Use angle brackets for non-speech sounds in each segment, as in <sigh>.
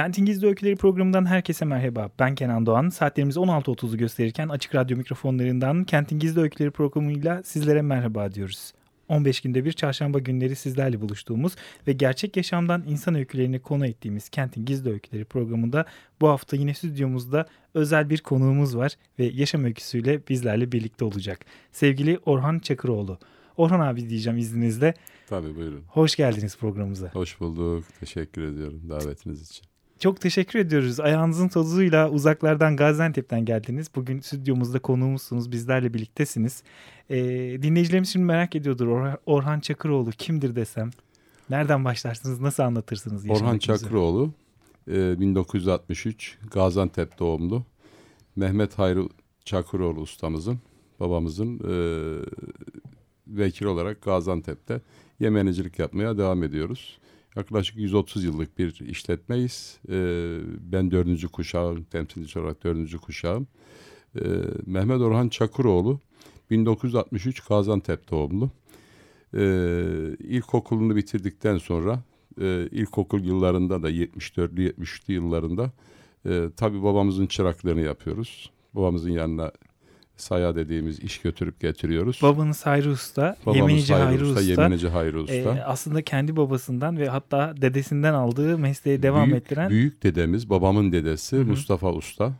Kentin Gizli Öyküleri programından herkese merhaba. Ben Kenan Doğan. Saatlerimiz 16.30'u gösterirken Açık Radyo mikrofonlarından Kentin Gizli Öyküleri programıyla sizlere merhaba diyoruz. 15 günde bir çarşamba günleri sizlerle buluştuğumuz ve gerçek yaşamdan insan öykülerini konu ettiğimiz Kentin Gizli Öyküleri programında bu hafta yine stüdyomuzda özel bir konuğumuz var ve yaşam öyküsüyle bizlerle birlikte olacak. Sevgili Orhan Çakıroğlu. Orhan abi diyeceğim izninizle. Tabii buyurun. Hoş geldiniz programımıza. Hoş bulduk. Teşekkür ediyorum davetiniz için. Çok teşekkür ediyoruz. Ayağınızın tozuyla uzaklardan Gaziantep'ten geldiniz. Bugün stüdyomuzda konuğumuzsunuz. Bizlerle birliktesiniz. Ee, dinleyicilerimiz şimdi merak ediyordur. Or- Orhan Çakıroğlu kimdir desem? Nereden başlarsınız? Nasıl anlatırsınız? Orhan Çakıroğlu e, 1963 Gaziantep doğumlu. Mehmet Hayri Çakıroğlu ustamızın, babamızın e, vekil olarak Gaziantep'te yemenicilik yapmaya devam ediyoruz. Yaklaşık 130 yıllık bir işletmeyiz. Ee, ben dördüncü kuşağım, temsilci olarak dördüncü kuşağım. Ee, Mehmet Orhan Çakıroğlu 1963 Gaziantep doğumlu. Ee, ilkokulunu bitirdikten sonra e, ilkokul yıllarında da 74'lü 73'lü yıllarında e, tabii babamızın çıraklığını yapıyoruz. Babamızın yanına saya dediğimiz iş götürüp getiriyoruz. Babanız Hayri Usta, Babamız Yemenici Hayri, Hayri Usta, Usta. Yemenici Hayri Usta. Ee, aslında kendi babasından ve hatta dedesinden aldığı mesleği devam büyük, ettiren. Büyük dedemiz, babamın dedesi Hı. Mustafa Usta.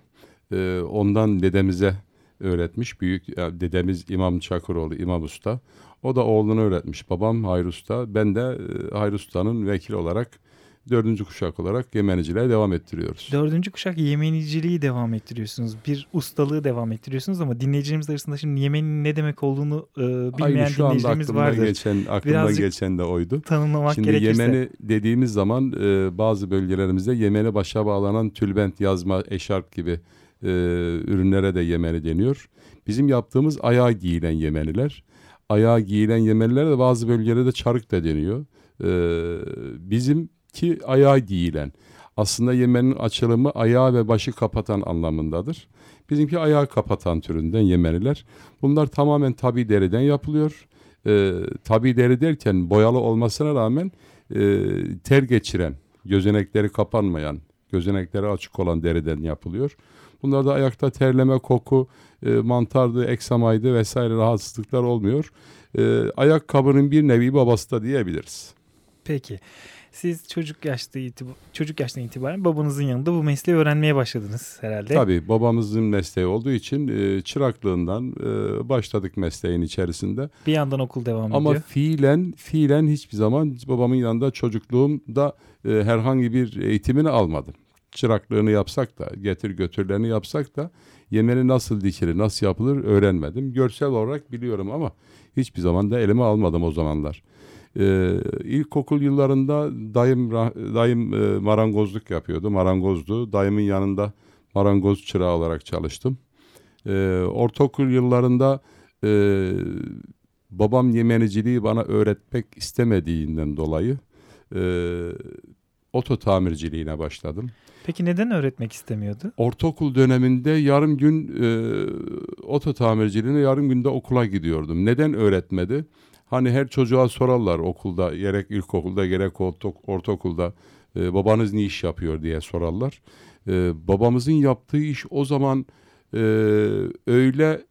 Ee, ondan dedemize öğretmiş. Büyük yani dedemiz İmam Çakıroğlu, İmam Usta. O da oğluna öğretmiş. Babam Hayri Usta. Ben de e, Hayri Usta'nın vekil olarak dördüncü kuşak olarak Yemeniciliğe devam ettiriyoruz. Dördüncü kuşak Yemeniciliği devam ettiriyorsunuz. Bir ustalığı devam ettiriyorsunuz ama dinleyicilerimiz arasında şimdi Yemen'in ne demek olduğunu e, bilmeyen Aynı şu anda aklımdan vardır. geçen, aklımdan Birazcık geçen de oydu. Tanımlamak Şimdi gerekirse. Yemen'i dediğimiz zaman e, bazı bölgelerimizde Yemen'e başa bağlanan tülbent, yazma, eşarp gibi e, ürünlere de Yemeni deniyor. Bizim yaptığımız ayağa giyilen Yemeniler. Ayağa giyilen Yemenilere de bazı bölgelerde çarık da deniyor. E, bizimki ayağa giyilen. Aslında Yemen'in açılımı ayağı ve başı kapatan anlamındadır. Bizimki ayağı kapatan türünden Yemeniler. Bunlar tamamen tabi deriden yapılıyor. E, tabi deri derken boyalı olmasına rağmen e, ter geçiren, gözenekleri kapanmayan, gözenekleri açık olan deriden yapılıyor. Bunlar da ayakta terleme, koku, e, mantardı, eksamaydı vesaire rahatsızlıklar olmuyor. E, ayakkabının bir nevi babası da diyebiliriz. Peki. Siz çocuk yaşta itibar çocuk yaştan itibaren babanızın yanında bu mesleği öğrenmeye başladınız herhalde. Tabii babamızın mesleği olduğu için e, çıraklığından e, başladık mesleğin içerisinde. Bir yandan okul devam Ama ediyor. fiilen fiilen hiçbir zaman babamın yanında çocukluğumda e, herhangi bir eğitimini almadım. Çıraklığını yapsak da getir götürlerini yapsak da yemeni nasıl dikilir, nasıl yapılır öğrenmedim. Görsel olarak biliyorum ama hiçbir zaman da elime almadım o zamanlar. Ee, ilkokul yıllarında dayım dayım e, marangozluk yapıyordu, marangozdu. Dayımın yanında marangoz çırağı olarak çalıştım. Ee, ortaokul yıllarında e, babam yemeniciliği bana öğretmek istemediğinden dolayı e, oto tamirciliğine başladım. Peki neden öğretmek istemiyordu? Ortaokul döneminde yarım gün e, oto tamirciliğine yarım günde okula gidiyordum. Neden öğretmedi? Hani her çocuğa sorarlar okulda, gerek ilkokulda gerek orta- ortaokulda e, babanız ne iş yapıyor diye sorarlar. E, babamızın yaptığı iş o zaman e, öyle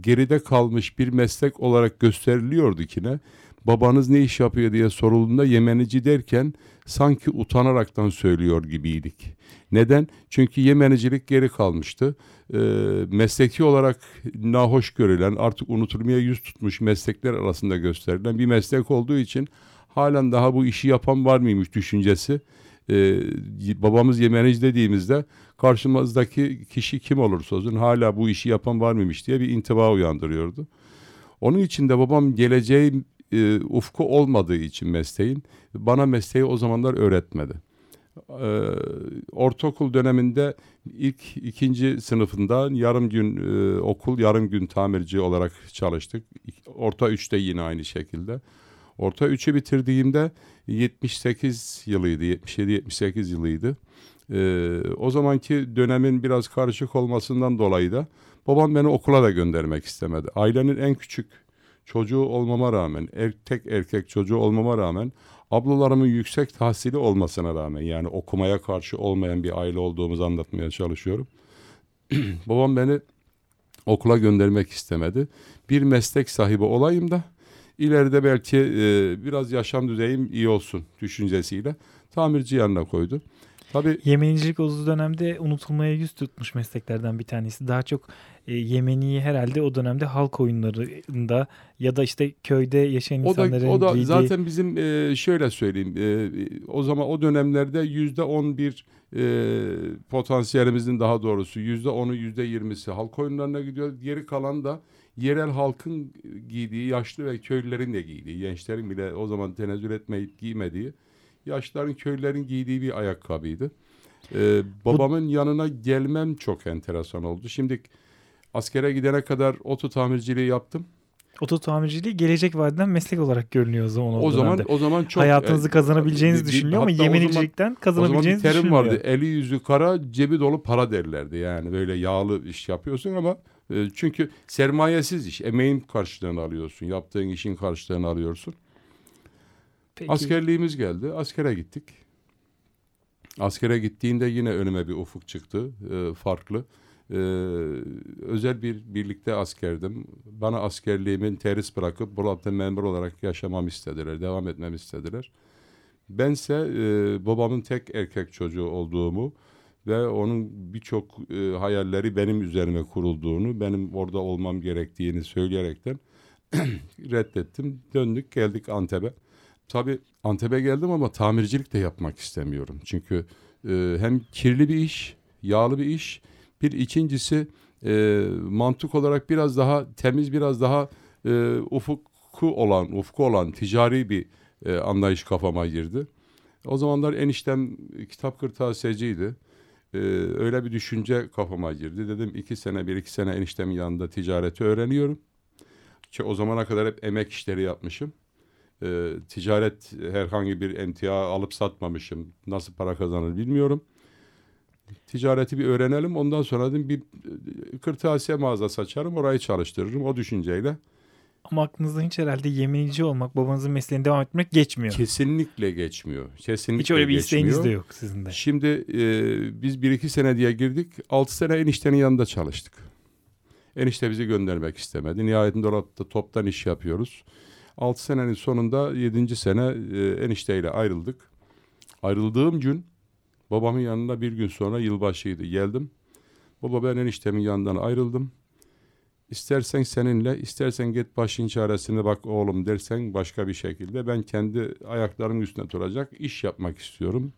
geride kalmış bir meslek olarak gösteriliyordu ki ne? Babanız ne iş yapıyor diye sorulduğunda Yemenici derken sanki utanaraktan söylüyor gibiydik. Neden? Çünkü Yemenicilik geri kalmıştı. Ee, mesleki olarak nahoş görülen, artık unutulmaya yüz tutmuş meslekler arasında gösterilen bir meslek olduğu için halen daha bu işi yapan var mıymış düşüncesi. Ee, babamız Yemenici dediğimizde karşımızdaki kişi kim olursa olsun hala bu işi yapan var mıymış diye bir intiba uyandırıyordu. Onun için de babam geleceği e, ufku olmadığı için mesleğin bana mesleği o zamanlar öğretmedi. Ee, ortaokul döneminde ilk ikinci sınıfında yarım gün e, okul, yarım gün tamirci olarak çalıştık. Orta üçte yine aynı şekilde. Orta üçü bitirdiğimde 78 yılıydı, 77-78 yılıydı. Ee, o zamanki dönemin biraz karışık olmasından dolayı da babam beni okula da göndermek istemedi. Ailenin en küçük çocuğu olmama rağmen, er, tek erkek çocuğu olmama rağmen ablalarımın yüksek tahsili olmasına rağmen yani okumaya karşı olmayan bir aile olduğumuzu anlatmaya çalışıyorum. <clears throat> Babam beni okula göndermek istemedi. Bir meslek sahibi olayım da ileride belki e, biraz yaşam düzeyim iyi olsun düşüncesiyle tamirci yanına koydu. Tabii Yemenicilik o dönemde unutulmaya yüz tutmuş mesleklerden bir tanesi. Daha çok e, Yemeni'yi herhalde o dönemde halk oyunlarında ya da işte köyde yaşayan o insanların da, o da giydiği... zaten bizim e, şöyle söyleyeyim e, o zaman o dönemlerde yüzde on bir e, potansiyelimizin daha doğrusu yüzde onu yüzde yirmisi halk oyunlarına gidiyor. Geri kalan da yerel halkın giydiği yaşlı ve köylülerin de giydiği gençlerin bile o zaman tenezzül etmeyip giymediği yaşlıların köylülerin giydiği bir ayakkabıydı. Ee, babamın Bu... yanına gelmem çok enteresan oldu. Şimdi askere gidene kadar oto tamirciliği yaptım. Oto tamirciliği gelecek vadeden meslek olarak görünüyor o zaman. O, o zaman o zaman çok hayatınızı kazanabileceğiniz e, düşünüyor ama yemenicilikten kazanabileceğiniz düşünülüyor. O zaman bir terim vardı. Eli yüzü kara, cebi dolu para derlerdi. Yani böyle yağlı iş yapıyorsun ama e, çünkü sermayesiz iş. Emeğin karşılığını alıyorsun. Yaptığın işin karşılığını alıyorsun. Peki. Askerliğimiz geldi. Askere gittik. Askere gittiğinde yine önüme bir ufuk çıktı. E, farklı. E, özel bir birlikte askerdim. Bana askerliğimin teris bırakıp burada memur olarak yaşamam istediler. Devam etmem istediler. Bense e, babamın tek erkek çocuğu olduğumu ve onun birçok e, hayalleri benim üzerime kurulduğunu, benim orada olmam gerektiğini söyleyerekten <clears throat> reddettim. Döndük geldik Antep'e. Tabii Antep'e geldim ama tamircilik de yapmak istemiyorum. Çünkü e, hem kirli bir iş, yağlı bir iş. Bir ikincisi e, mantık olarak biraz daha temiz, biraz daha e, ufku olan, ufku olan ticari bir e, anlayış kafama girdi. O zamanlar eniştem kitap kırtasiyeciydi. Ee, öyle bir düşünce kafama girdi. Dedim iki sene, bir iki sene eniştemin yanında ticareti öğreniyorum. Ki o zamana kadar hep emek işleri yapmışım e, ticaret herhangi bir emtia alıp satmamışım. Nasıl para kazanır bilmiyorum. Ticareti bir öğrenelim. Ondan sonra dedim bir e, kırtasiye mağazası açarım. Orayı çalıştırırım o düşünceyle. Ama aklınızda hiç herhalde yemenici olmak, babanızın mesleğini devam etmek geçmiyor. Kesinlikle geçmiyor. Kesinlikle hiç öyle bir geçmiyor. isteğiniz de yok sizin de. Şimdi e, biz bir iki sene diye girdik. Altı sene eniştenin yanında çalıştık. Enişte bizi göndermek istemedi. Nihayetinde orada toptan iş yapıyoruz. 6 senenin sonunda 7. sene e, enişteyle ayrıldık. Ayrıldığım gün babamın yanına bir gün sonra yılbaşıydı. Geldim. Baba ben eniştemin yanından ayrıldım. İstersen seninle, istersen git başın çaresine bak oğlum dersen başka bir şekilde. Ben kendi ayaklarımın üstüne duracak iş yapmak istiyorum.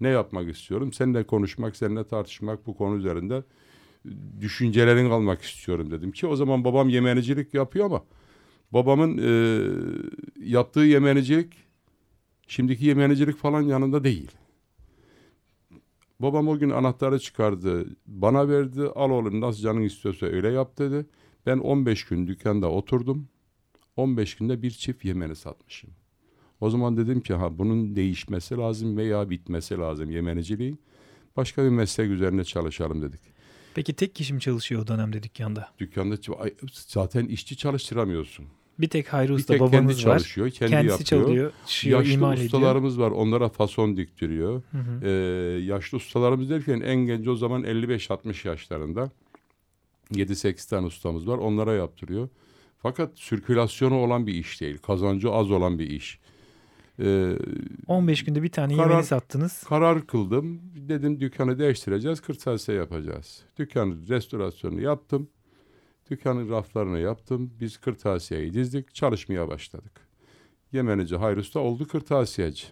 Ne yapmak istiyorum? Seninle konuşmak, seninle tartışmak bu konu üzerinde düşüncelerin almak istiyorum dedim ki o zaman babam yemenicilik yapıyor ama babamın e, yaptığı yemenicilik şimdiki yemenicilik falan yanında değil. Babam o gün anahtarı çıkardı, bana verdi. Al oğlum nasıl canın istiyorsa öyle yap dedi. Ben 15 gün dükkanda oturdum. 15 günde bir çift yemeni satmışım. O zaman dedim ki ha bunun değişmesi lazım veya bitmesi lazım yemeniciliğin. Başka bir meslek üzerine çalışalım dedik. Peki tek kişi mi çalışıyor o dönemde dükkanda? Dükkanda zaten işçi çalıştıramıyorsun. Bir tek Hayri Usta tek babanız kendi var. çalışıyor, kendi Kendisi yapıyor. çalıyor, şişiyor, yaşlı imal ustalarımız ediyor. var. Onlara fason diktiriyor. Hı hı. Ee, yaşlı ustalarımız derken en genç o zaman 55-60 yaşlarında. 7-8 tane ustamız var. Onlara yaptırıyor. Fakat sirkülasyonu olan bir iş değil. Kazancı az olan bir iş. Ee, 15 günde bir tane karar, yemeni sattınız. Karar kıldım. Dedim dükkanı değiştireceğiz. Kırtasiye yapacağız. Dükkanı restorasyonu yaptım. Dükkanın raflarını yaptım. Biz kırtasiyeyi dizdik. Çalışmaya başladık. Yemenici Hayrus'ta oldu kırtasiyeci.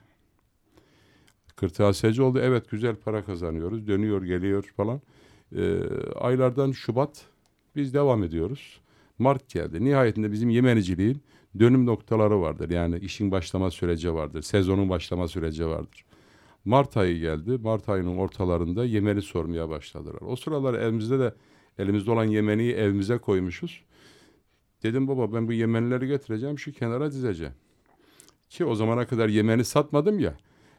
Kırtasiyeci oldu. Evet güzel para kazanıyoruz. Dönüyor geliyor falan. Ee, aylardan Şubat biz devam ediyoruz. Mart geldi. Nihayetinde bizim yemeniciliğin dönüm noktaları vardır. Yani işin başlama süreci vardır. Sezonun başlama süreci vardır. Mart ayı geldi. Mart ayının ortalarında Yemeni sormaya başladılar. O sıralar elimizde de elimizde olan Yemeni'yi evimize koymuşuz. Dedim baba ben bu Yemenileri getireceğim şu kenara dizeceğim. Ki o zamana kadar Yemeni satmadım ya.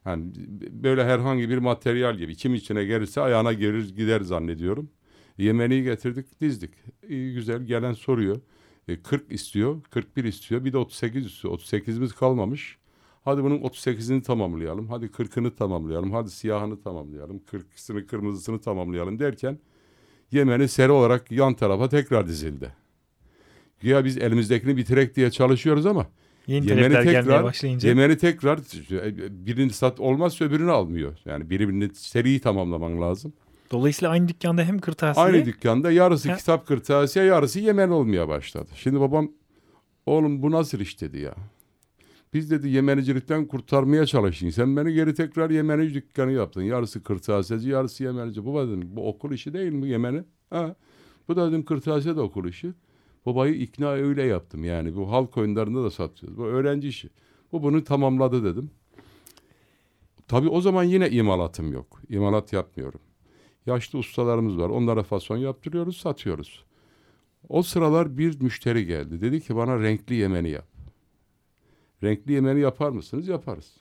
Yani böyle herhangi bir materyal gibi kim içine gelirse ayağına gelir gider zannediyorum. Yemeni'yi getirdik dizdik. İyi güzel gelen soruyor. E, 40 istiyor, 41 istiyor, bir de 38 istiyor. 38'imiz kalmamış. Hadi bunun 38'ini tamamlayalım, hadi 40'ını tamamlayalım, hadi siyahını tamamlayalım, 40'sını kırmızısını tamamlayalım derken Yemeni seri olarak yan tarafa tekrar dizildi. Güya biz elimizdekini bitirek diye çalışıyoruz ama Yeni Yemeni tekrar, başlayınca Yemeni tekrar birini sat olmazsa öbürünü almıyor. Yani birbirini seriyi tamamlaman lazım. dolayısıyla aynı dükkanda hem kırtasiye Aynı dükkanda yarısı Ha. kitap kırtasiye yarısı Yemen olmaya başladı. Şimdi babam oğlum bu nasıl iş dedi ya. Biz dedi Yemenicilikten kurtarmaya çalıştın. Sen beni geri tekrar Yemenici dükkanı yaptın. Yarısı kırtasiyeci yarısı Yemenici. Baba dedim bu okul işi değil mi Yemeni? Ha. Bu da dedim kırtasiye de okul işi. Babayı ikna öyle yaptım yani. Bu halk oyunlarında da satıyoruz. Bu öğrenci işi. Bu bunu tamamladı dedim. Tabii o zaman yine imalatım yok. İmalat yapmıyorum. Yaşlı ustalarımız var. Onlara fason yaptırıyoruz, satıyoruz. O sıralar bir müşteri geldi. Dedi ki bana renkli yemeni yap. Renkli yemeni yapar mısınız? Yaparız.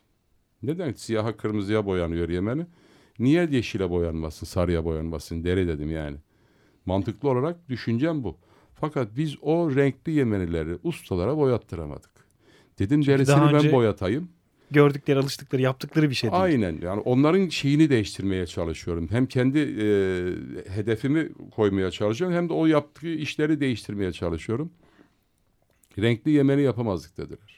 Neden siyaha kırmızıya boyanıyor yemeni? Niye yeşile boyanmasın, sarıya boyanmasın deri dedim yani. Mantıklı olarak düşüncem bu. Fakat biz o renkli yemenileri ustalara boyattıramadık. Dedim derisini daha ben boyatayım. gördükleri, alıştıkları, yaptıkları bir şey değil. Aynen yani onların şeyini değiştirmeye çalışıyorum. Hem kendi e, hedefimi koymaya çalışıyorum hem de o yaptığı işleri değiştirmeye çalışıyorum. Renkli yemeni yapamazdık dediler.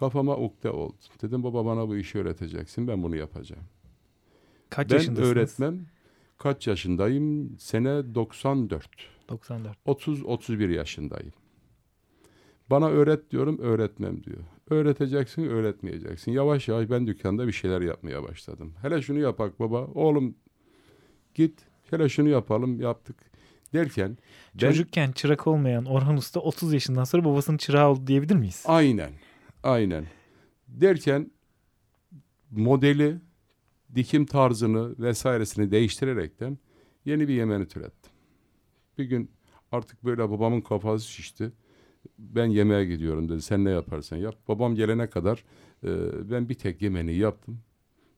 Kafama ukde oldu. Dedim baba bana bu işi öğreteceksin ben bunu yapacağım. Kaç ben yaşındasınız? öğretmem kaç yaşındayım? Sene 94. 94. 30-31 yaşındayım. Bana öğret diyorum, öğretmem diyor. Öğreteceksin, öğretmeyeceksin. Yavaş yavaş ben dükkanda bir şeyler yapmaya başladım. Hele şunu yapak baba, oğlum git, hele şunu yapalım, yaptık. Derken ben Çocukken çırak olmayan Orhan Usta 30 yaşından sonra babasının çırağı oldu diyebilir miyiz? aynen, aynen. Derken modeli, dikim tarzını vesairesini değiştirerekten yeni bir Yemeni türettim. Bir gün artık böyle babamın kafası şişti. Ben yemeğe gidiyorum dedi. Sen ne yaparsan yap. Babam gelene kadar e, ben bir tek Yemeni yaptım.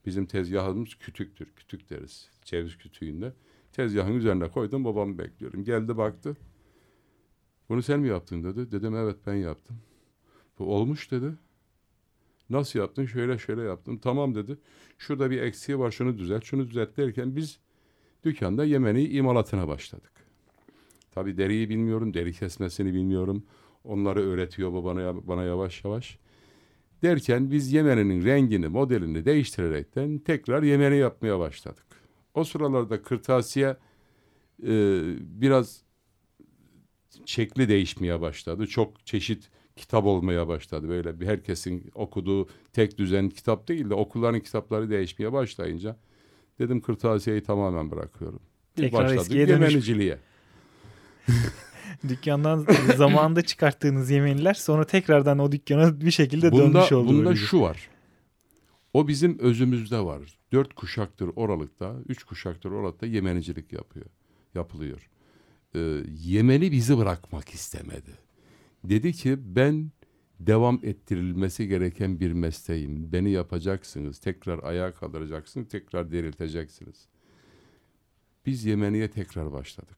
Bizim tezgahımız kütüktür. Kütük deriz. Ceviz kütüğünde. Tezgahın üzerine koydum. Babamı bekliyorum. Geldi baktı. Bunu sen mi yaptın dedi. Dedim evet ben yaptım. Bu olmuş dedi. Nasıl yaptın? Şöyle şöyle yaptım. Tamam dedi. Şurada bir eksiği var şunu düzelt, şunu düzelt derken biz dükkanda Yemeni imalatına başladık. Tabii deriyi bilmiyorum, deri kesmesini bilmiyorum. Onları öğretiyor bana, bana yavaş yavaş. Derken biz Yemeni'nin rengini, modelini değiştirerekten tekrar Yemeni yapmaya başladık. O sıralarda kırtasiye e, biraz şekli değişmeye başladı. Çok çeşit kitap olmaya başladı. Böyle bir herkesin okuduğu tek düzen kitap değil de okulların kitapları değişmeye başlayınca dedim kırtasiyeyi tamamen bırakıyorum. Biz Tekrar başladık eskiye. Yemeniciliğe. <laughs> Dükkandan zamanında çıkarttığınız Yemeniler sonra tekrardan o dükkana bir şekilde Bunda, dönmüş oldu. bunda şu var. O bizim özümüzde var. Dört kuşaktır oralıkta, üç kuşaktır oralıkta Yemenicilik yapıyor, yapılıyor. Ee, Yemeni bizi bırakmak istemedi. Dedi ki ben devam ettirilmesi gereken bir mesleğim. Beni yapacaksınız, tekrar ayağa kaldıracaksınız, tekrar dirilteceksiniz. Biz Yemeni'ye tekrar başladık.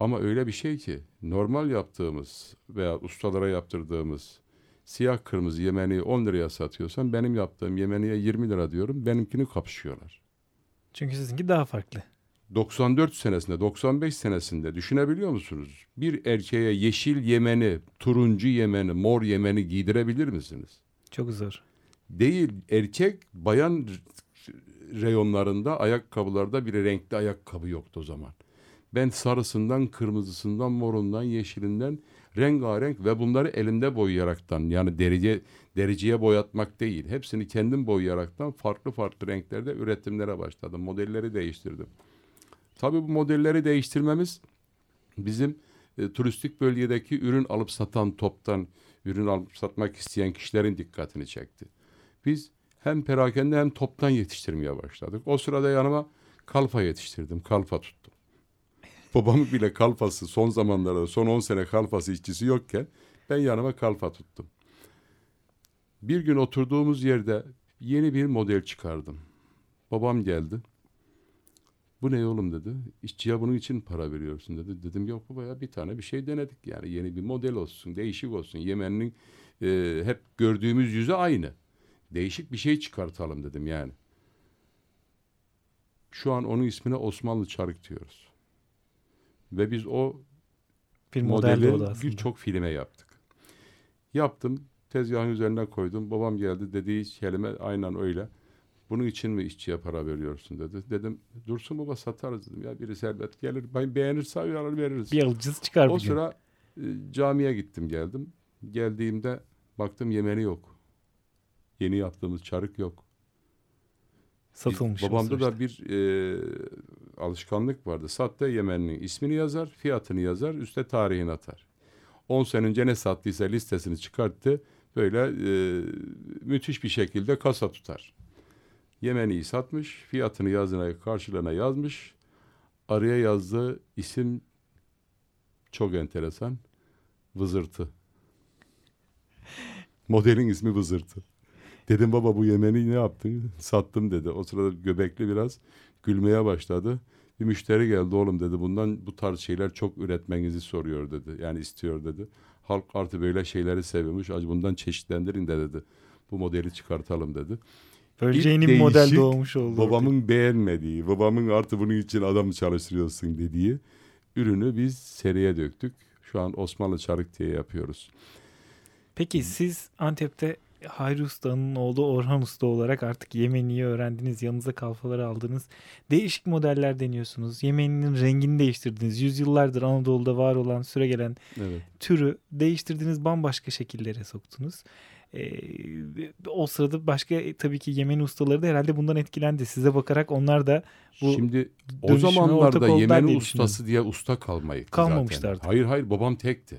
Ama öyle bir şey ki normal yaptığımız veya ustalara yaptırdığımız siyah kırmızı Yemeni'yi 10 liraya satıyorsan benim yaptığım Yemeni'ye 20 lira diyorum. Benimkini kapışıyorlar. Çünkü sizinki daha farklı. 94 senesinde, 95 senesinde düşünebiliyor musunuz? Bir erkeğe yeşil Yemeni, turuncu Yemeni, mor Yemeni giydirebilir misiniz? Çok zor. Değil, erkek bayan reyonlarında ayakkabılarda bir renkli ayakkabı yoktu o zaman. Ben sarısından, kırmızısından, morundan, yeşilinden rengarenk ve bunları elimde boyayaraktan yani derice, dericiye boyatmak değil. Hepsini kendim boyayaraktan farklı farklı renklerde üretimlere başladım. Modelleri değiştirdim. Tabii bu modelleri değiştirmemiz bizim e, turistik bölgedeki ürün alıp satan toptan ürün alıp satmak isteyen kişilerin dikkatini çekti. Biz hem perakende hem toptan yetiştirmeye başladık. O sırada yanıma kalfa yetiştirdim, kalfa tuttum. Babamın bile kalfası son zamanlarda son 10 sene kalfası işçisi yokken ben yanıma kalfa tuttum. Bir gün oturduğumuz yerde yeni bir model çıkardım. Babam geldi. Bu ne oğlum dedi. İşçiye bunun için para veriyorsun dedi. Dedim yok baba ya bir tane bir şey denedik yani yeni bir model olsun, değişik olsun. Yemen'in e, hep gördüğümüz yüzü aynı. Değişik bir şey çıkartalım dedim yani. Şu an onun ismine Osmanlı çarık diyoruz. Ve biz o Bir model modeli birçok filme yaptık. Yaptım, tezgahın üzerine koydum. Babam geldi dediği kelime aynen öyle. Bunun için mi işçiye para veriyorsun dedi. Dedim dursun baba satarız dedim. Ya biri elbet gelir. Ben beğenirse alır veririz. Bir alıcısı çıkar o sıra e, camiye gittim geldim. Geldiğimde baktım Yemeni yok. Yeni yaptığımız çarık yok. Satılmış. Babamda da bir e, alışkanlık vardı. Sattı Yemenli'nin ismini yazar, fiyatını yazar, üste tarihini atar. 10 sene önce ne sattıysa listesini çıkarttı. Böyle e, müthiş bir şekilde kasa tutar. Yemeni'yi satmış, fiyatını yazına karşılığına yazmış. Araya yazdığı isim çok enteresan. Vızırtı. Modelin ismi Vızırtı. Dedim baba bu Yemeni ne yaptın? <laughs> Sattım dedi. O sırada göbekli biraz gülmeye başladı. Bir müşteri geldi oğlum dedi. Bundan bu tarz şeyler çok üretmenizi soruyor dedi. Yani istiyor dedi. Halk artı böyle şeyleri seviyormuş. Acı bundan çeşitlendirin de dedi. Bu modeli çıkartalım dedi. Böylece yeni bir model doğmuş oldu. Babamın beğenmediği, babamın artı bunun için adam çalıştırıyorsun dediği ürünü biz seriye döktük. Şu an Osmanlı Çarık diye yapıyoruz. Peki siz Antep'te Hayri Usta'nın oğlu Orhan Usta olarak artık Yemeni'yi öğrendiniz. Yanınıza kalfaları aldınız. Değişik modeller deniyorsunuz. Yemeni'nin rengini değiştirdiniz. Yüzyıllardır Anadolu'da var olan süregelen Evet. türü değiştirdiniz. Bambaşka şekillere soktunuz. Ee, o sırada başka e, tabii ki Yemeni ustaları da herhalde bundan etkilendi. Size bakarak onlar da Bu Şimdi o zamanlarda Yemeni diye ustası diye usta kalmayıp Kalmamışlardı. zaten. Hayır hayır babam tekti.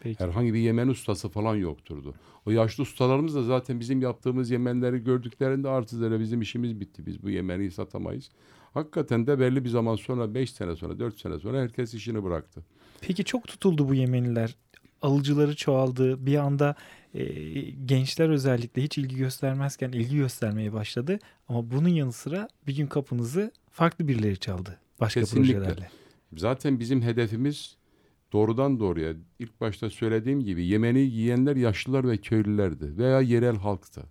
Peki. Herhangi bir Yemen ustası falan yokturdu. O yaşlı ustalarımız da zaten bizim yaptığımız Yemenleri gördüklerinde artık bizim işimiz bitti. Biz bu Yemeni satamayız. Hakikaten de belli bir zaman sonra 5 sene sonra 4 sene sonra herkes işini bıraktı. Peki çok tutuldu bu Yemeniler. Alıcıları çoğaldı. Bir anda e, gençler özellikle hiç ilgi göstermezken ilgi göstermeye başladı. Ama bunun yanı sıra bir gün kapınızı farklı birileri çaldı. Başka Kesinlikle. projelerle. Zaten bizim hedefimiz doğrudan doğruya ilk başta söylediğim gibi Yemeni yiyenler yaşlılar ve köylülerdi veya yerel halktı.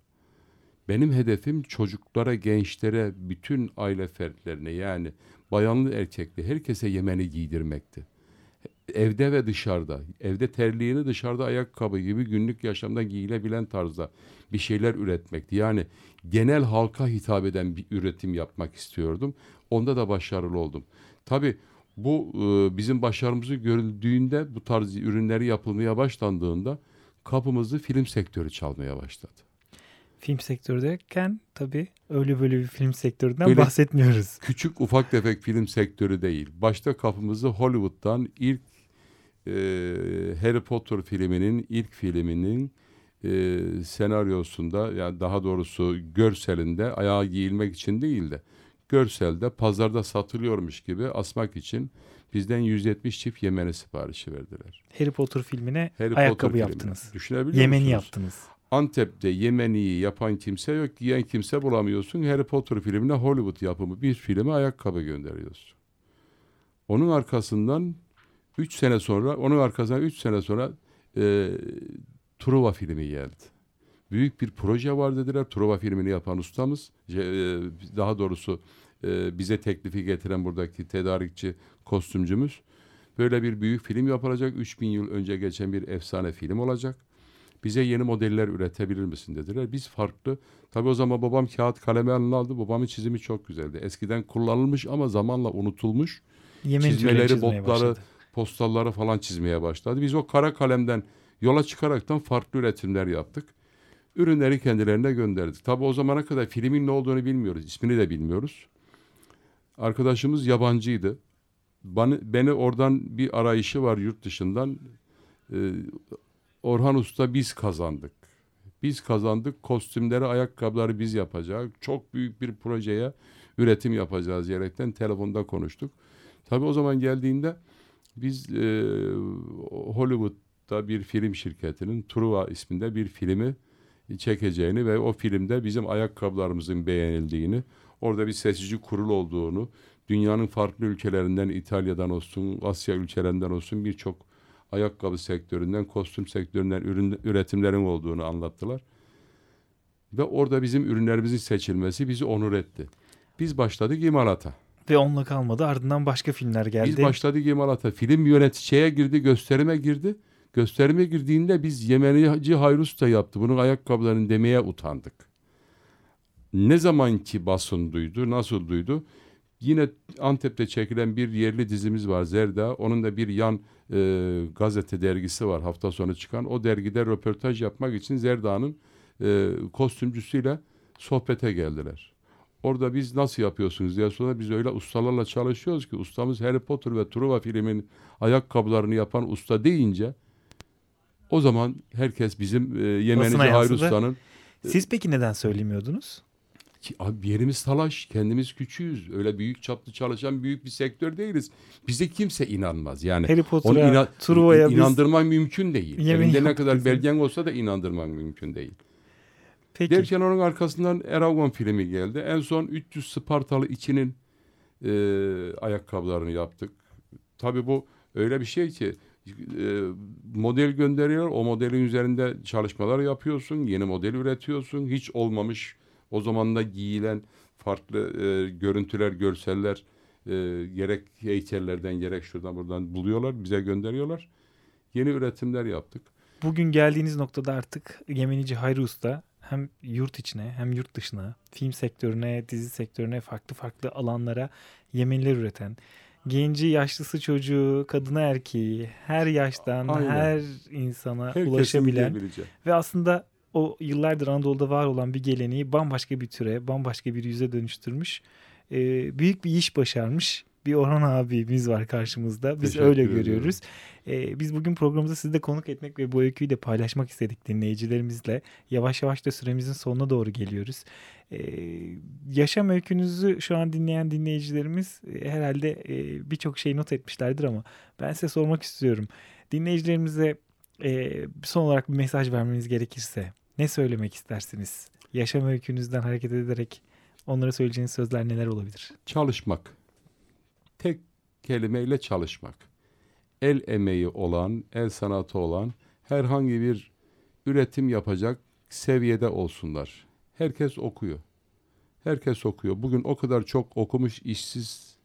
Benim hedefim çocuklara, gençlere, bütün aile fertlerine yani bayanlı erkekli herkese Yemeni giydirmekti. Evde ve dışarıda, evde terliğini dışarıda ayakkabı gibi günlük yaşamda giyilebilen tarzda bir şeyler üretmekti. Yani genel halka hitap eden bir üretim yapmak istiyordum. Onda da başarılı oldum. Tabii bu e, bizim başarımızı görüldüğünde bu tarz ürünleri yapılmaya başlandığında kapımızı film sektörü çalmaya başladı. Film sektörü derken tabii öyle böyle bir film sektöründen Böyle- bahsetmiyoruz. <laughs> Küçük ufak tefek film sektörü değil. Başta kapımızı Hollywood'dan ilk e, Harry Potter filminin ilk filminin e, senaryosunda yani daha doğrusu görselinde ayağa giyilmek için değil de görselde pazarda satılıyormuş gibi asmak için bizden 170 çift Yemeni siparişi verdiler. Harry Potter filmine Harry ayakkabı Potter filmi. yaptınız. Düşünebiliyor Yemeni musunuz? yaptınız. Antep'te Yemeni'yi yapan kimse yok. Giyen kimse bulamıyorsun. Harry Potter filmine Hollywood yapımı bir filme ayakkabı gönderiyorsun. Onun arkasından 3 sene sonra, onun arkasından 3 sene sonra e, Truva filmi geldi. Büyük bir proje var dediler. Truva filmini yapan ustamız, e, daha doğrusu e, bize teklifi getiren buradaki tedarikçi, kostümcümüz. Böyle bir büyük film yapılacak. 3000 yıl önce geçen bir efsane film olacak. Bize yeni modeller üretebilir misin dediler. Biz farklı. Tabii o zaman babam kağıt kalemi eline aldı. Babamın çizimi çok güzeldi. Eskiden kullanılmış ama zamanla unutulmuş. Yemeni Çizmeleri, botları, başladı. postalları falan çizmeye başladı. Biz o kara kalemden yola çıkaraktan farklı üretimler yaptık. Ürünleri kendilerine gönderdik. Tabii o zamana kadar filmin ne olduğunu bilmiyoruz. ismini de bilmiyoruz. Arkadaşımız yabancıydı. Bana, beni oradan bir arayışı var yurt dışından. Ee, Orhan Usta biz kazandık. Biz kazandık. Kostümleri, ayakkabıları biz yapacağız. Çok büyük bir projeye üretim yapacağız diyerekten telefonda konuştuk. Tabii o zaman geldiğinde biz e, Hollywood'da bir film şirketinin Truva isminde bir filmi çekeceğini ve o filmde bizim ayakkabılarımızın beğenildiğini, orada bir seçici kurul olduğunu, dünyanın farklı ülkelerinden, İtalya'dan olsun, Asya ülkelerinden olsun birçok ayakkabı sektöründen, kostüm sektöründen ürün, üretimlerin olduğunu anlattılar. Ve orada bizim ürünlerimizin seçilmesi bizi onur etti. Biz başladık imalata. Ve onunla kalmadı ardından başka filmler geldi. Biz başladık imalata. Film yöneticiye girdi, gösterime girdi. Gösterime girdiğinde biz Yemenici Hayrus da yaptı. Bunun ayakkabılarını demeye utandık. Ne zamanki basın duydu, nasıl duydu? Yine Antep'te çekilen bir yerli dizimiz var Zerda. Onun da bir yan e, gazete dergisi var hafta sonu çıkan. O dergide röportaj yapmak için Zerda'nın e, kostümcüsüyle sohbete geldiler. Orada biz nasıl yapıyorsunuz diye sonra biz öyle ustalarla çalışıyoruz ki ustamız Harry Potter ve Truva filmin ayakkabılarını yapan usta deyince o zaman herkes bizim e, Yemenici Hayri Usta'nın Siz peki neden söylemiyordunuz? Ki, abi yerimiz salaş, kendimiz küçüğüz. Öyle büyük çaplı çalışan büyük bir sektör değiliz. Bize kimse inanmaz. Yani Harry Potter'a, inan, Truva'ya inandırman biz... mümkün değil. Elinde ne kadar bizim. belgen olsa da inandırman mümkün değil. Peki. Derken onun arkasından Eragon filmi geldi. En son 300 Spartalı içinin e, ayakkabılarını yaptık. Tabii bu öyle bir şey ki model gönderiyor. O modelin üzerinde çalışmalar yapıyorsun. Yeni model üretiyorsun. Hiç olmamış o zaman da giyilen farklı e, görüntüler, görseller e, gerek heykellerden gerek şuradan buradan buluyorlar. Bize gönderiyorlar. Yeni üretimler yaptık. Bugün geldiğiniz noktada artık Yemenici Hayri Usta hem yurt içine hem yurt dışına, film sektörüne, dizi sektörüne, farklı farklı alanlara Yemeniler üreten, genci, yaşlısı, çocuğu, kadını, erkeği, her yaştan, Aynen. her insana Herkesin ulaşabilen ve aslında o yıllardır Anadolu'da var olan bir geleneği bambaşka bir türe, bambaşka bir yüze dönüştürmüş. Ee, büyük bir iş başarmış bir Orhan abimiz var karşımızda. Biz Teşekkür öyle ediyorum. görüyoruz. Ee, biz bugün programımızda sizi de konuk etmek ve bu öyküyü de paylaşmak istedik dinleyicilerimizle. Yavaş yavaş da süremizin sonuna doğru geliyoruz. Ee, yaşam öykünüzü şu an dinleyen dinleyicilerimiz e, herhalde e, birçok şey not etmişlerdir ama ben size sormak istiyorum. Dinleyicilerimize e, son olarak bir mesaj vermeniz gerekirse ne söylemek istersiniz? Yaşam öykünüzden hareket ederek onlara söyleyeceğiniz sözler neler olabilir? Çalışmak. Tek kelimeyle çalışmak. El emeği olan, el sanatı olan herhangi bir üretim yapacak seviyede olsunlar. Herkes okuyor. Herkes okuyor. Bugün o kadar çok okumuş işsiz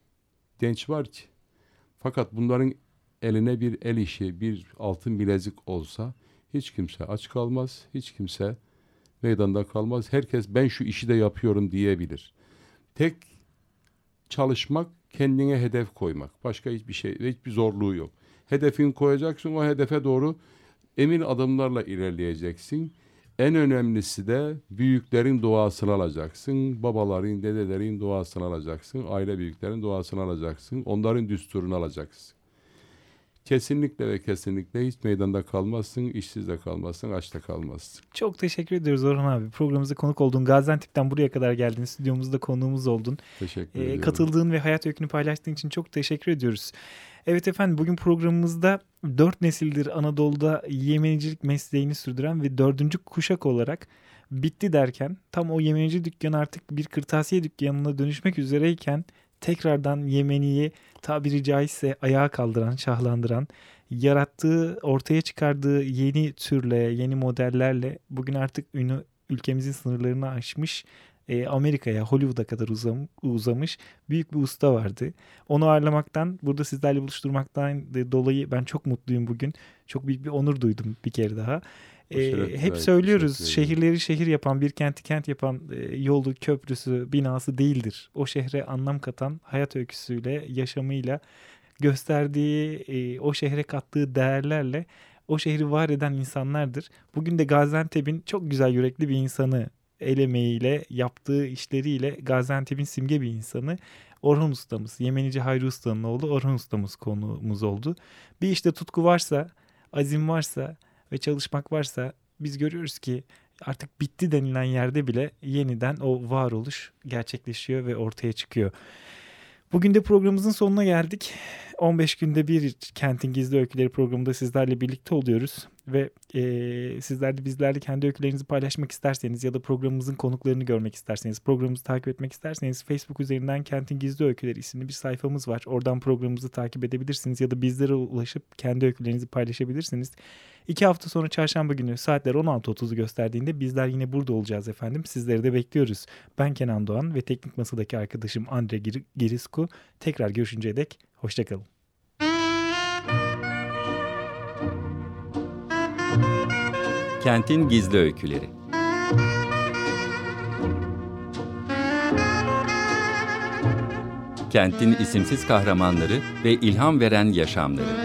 genç var ki. Fakat bunların eline bir el işi, bir altın bilezik olsa hiç kimse aç kalmaz, hiç kimse meydanda kalmaz. Herkes ben şu işi de yapıyorum diyebilir. Tek çalışmak kendine hedef koymak. Başka hiçbir şey, hiçbir zorluğu yok. Hedefin koyacaksın, o hedefe doğru emin adımlarla ilerleyeceksin. En önemlisi de büyüklerin duasını alacaksın. Babaların, dedelerin duasını alacaksın. Aile büyüklerin duasını alacaksın. Onların düsturunu alacaksın. Kesinlikle ve kesinlikle hiç meydanda kalmazsın, işsiz de kalmazsın, aç da kalmazsın. Çok teşekkür ediyoruz Orhan abi. Programımıza konuk oldun. Gaziantep'ten buraya kadar geldin. Stüdyomuzda konuğumuz oldun. Teşekkür ee, ediyorum. Katıldığın ve hayat öykünü paylaştığın için çok teşekkür ediyoruz. Evet efendim bugün programımızda dört nesildir Anadolu'da yemenicilik mesleğini sürdüren ve dördüncü kuşak olarak bitti derken tam o yemenici dükkan artık bir kırtasiye dükkanına dönüşmek üzereyken tekrardan Yemeni'yi tabiri caizse ayağa kaldıran, şahlandıran, yarattığı, ortaya çıkardığı yeni türle, yeni modellerle bugün artık ünlü ülkemizin sınırlarını aşmış e, Amerika'ya, Hollywood'a kadar uzam, uzamış büyük bir usta vardı. Onu ağırlamaktan, burada sizlerle buluşturmaktan dolayı ben çok mutluyum bugün. Çok büyük bir onur duydum bir kere daha. E, hep söylüyoruz şehirleri şehir yapan bir kenti kent yapan e, yolu köprüsü binası değildir. O şehre anlam katan hayat öyküsüyle yaşamıyla gösterdiği e, o şehre kattığı değerlerle o şehri var eden insanlardır. Bugün de Gaziantep'in çok güzel yürekli bir insanı el emeğiyle yaptığı işleriyle Gaziantep'in simge bir insanı Orhun ustamız. Yemenici Hayri Usta'nın oğlu Orhun ustamız konuğumuz oldu. Bir işte tutku varsa, azim varsa ve çalışmak varsa biz görüyoruz ki artık bitti denilen yerde bile yeniden o varoluş gerçekleşiyor ve ortaya çıkıyor. Bugün de programımızın sonuna geldik. 15 günde bir Kentin Gizli Öyküleri programında sizlerle birlikte oluyoruz. Ve e, sizler de bizlerle kendi öykülerinizi paylaşmak isterseniz ya da programımızın konuklarını görmek isterseniz, programımızı takip etmek isterseniz Facebook üzerinden Kentin Gizli Öyküleri isimli bir sayfamız var. Oradan programımızı takip edebilirsiniz ya da bizlere ulaşıp kendi öykülerinizi paylaşabilirsiniz. İki hafta sonra çarşamba günü saatler 16.30'u gösterdiğinde bizler yine burada olacağız efendim. Sizleri de bekliyoruz. Ben Kenan Doğan ve teknik masadaki arkadaşım Andre Girisku. Tekrar görüşünceye dek hoşçakalın. Kentin Gizli Öyküleri Kentin isimsiz kahramanları ve ilham veren yaşamları